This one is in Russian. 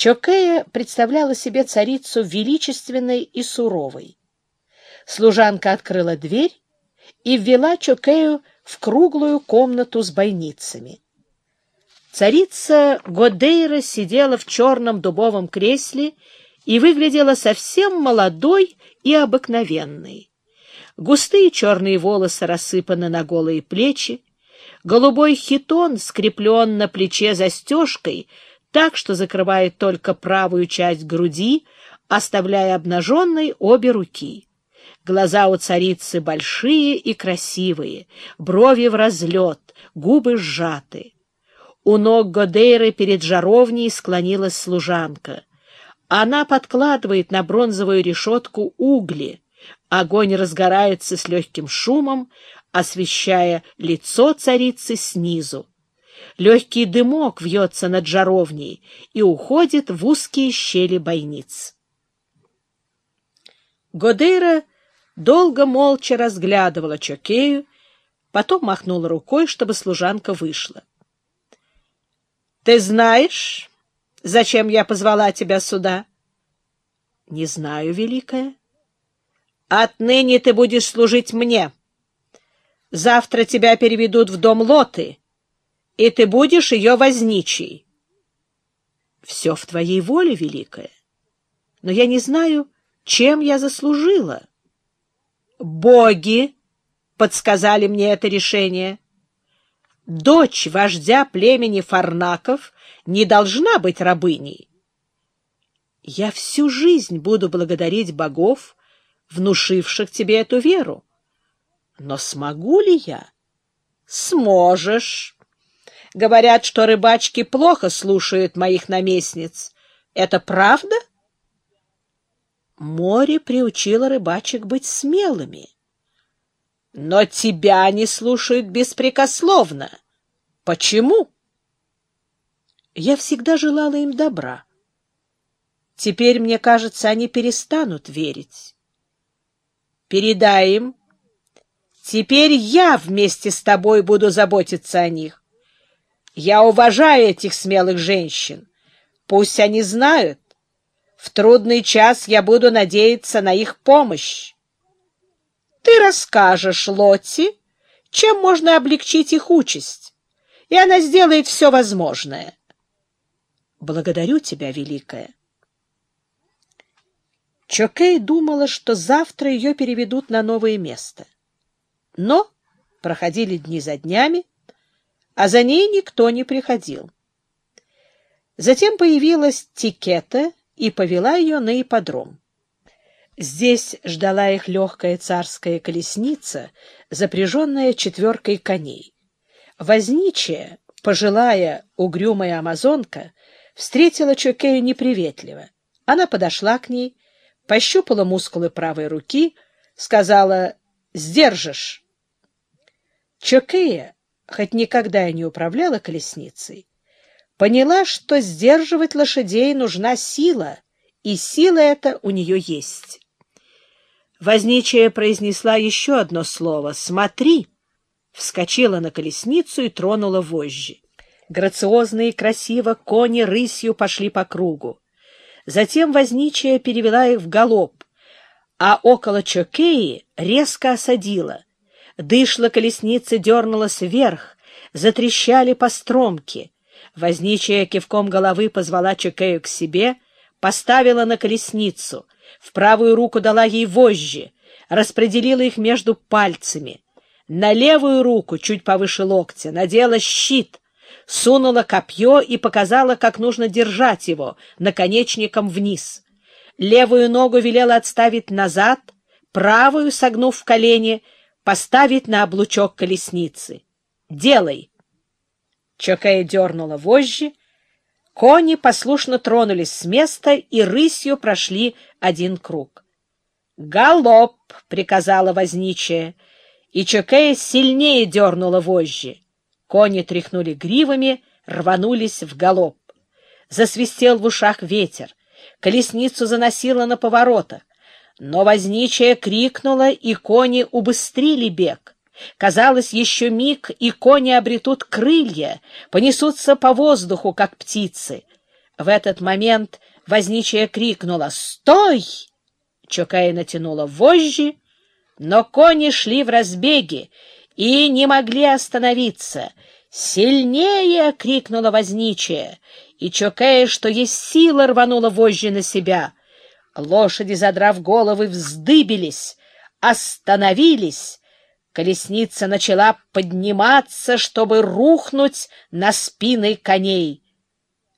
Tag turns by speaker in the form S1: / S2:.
S1: Чокея представляла себе царицу величественной и суровой. Служанка открыла дверь и ввела Чокею в круглую комнату с бойницами. Царица Годейра сидела в черном дубовом кресле и выглядела совсем молодой и обыкновенной. Густые черные волосы рассыпаны на голые плечи, голубой хитон скреплен на плече застежкой, так что закрывает только правую часть груди, оставляя обнаженной обе руки. Глаза у царицы большие и красивые, брови в разлет, губы сжаты. У ног Годейры перед жаровней склонилась служанка. Она подкладывает на бронзовую решетку угли. Огонь разгорается с легким шумом, освещая лицо царицы снизу. Легкий дымок вьется над жаровней и уходит в узкие щели бойниц. Годейра долго молча разглядывала Чокею, потом махнула рукой, чтобы служанка вышла. — Ты знаешь, зачем я позвала тебя сюда? — Не знаю, Великая. — Отныне ты будешь служить мне. Завтра тебя переведут в дом Лоты, и ты будешь ее возничий. — Все в твоей воле, Великая. Но я не знаю, чем я заслужила. — боги подсказали мне это решение. Дочь вождя племени Фарнаков не должна быть рабыней. Я всю жизнь буду благодарить богов, внушивших тебе эту веру. Но смогу ли я? Сможешь. Говорят, что рыбачки плохо слушают моих наместниц. Это правда? — Море приучило рыбачек быть смелыми. Но тебя не слушают беспрекословно. Почему? Я всегда желала им добра. Теперь, мне кажется, они перестанут верить. Передай им. Теперь я вместе с тобой буду заботиться о них. Я уважаю этих смелых женщин. Пусть они знают, в трудный час я буду надеяться на их помощь. Ты расскажешь Лотти, чем можно облегчить их участь, и она сделает все возможное. Благодарю тебя, Великая. Чокей думала, что завтра ее переведут на новое место. Но проходили дни за днями, а за ней никто не приходил. Затем появилась Тикета и повела ее на ипподром. Здесь ждала их легкая царская колесница, запряженная четверкой коней. Возничая, пожилая угрюмая амазонка, встретила Чокею неприветливо. Она подошла к ней, пощупала мускулы правой руки, сказала «Сдержишь». Чокея, хоть никогда и не управляла колесницей, поняла, что сдерживать лошадей нужна сила, и сила эта у нее есть. Возничая произнесла еще одно слово «Смотри!» вскочила на колесницу и тронула вожжи. Грациозно и красиво кони рысью пошли по кругу. Затем возничая перевела их в галоп, а около Чокеи резко осадила. Дышла колесница дернулась вверх, затрещали постромки — Возничая кивком головы позвала Чекею к себе, поставила на колесницу, в правую руку дала ей вожжи, распределила их между пальцами. На левую руку, чуть повыше локтя, надела щит, сунула копье и показала, как нужно держать его, наконечником вниз. Левую ногу велела отставить назад, правую, согнув в колени, поставить на облучок колесницы. «Делай!» Чокея дернула вожжи, кони послушно тронулись с места и рысью прошли один круг. «Галоп!» — приказала возничая, и Чокея сильнее дернула вожжи. Кони тряхнули гривами, рванулись в галоп. Засвистел в ушах ветер, колесницу заносило на поворотах, но возничая крикнула, и кони убыстрили бег. Казалось, еще миг, и кони обретут крылья, понесутся по воздуху, как птицы. В этот момент возничая крикнула «Стой!». Чокая натянула вожжи, но кони шли в разбеге и не могли остановиться. «Сильнее!» — крикнула возничая, и Чокая, что есть сила, рванула вожжи на себя. Лошади, задрав головы, вздыбились, остановились. Колесница начала подниматься, чтобы рухнуть на спины коней.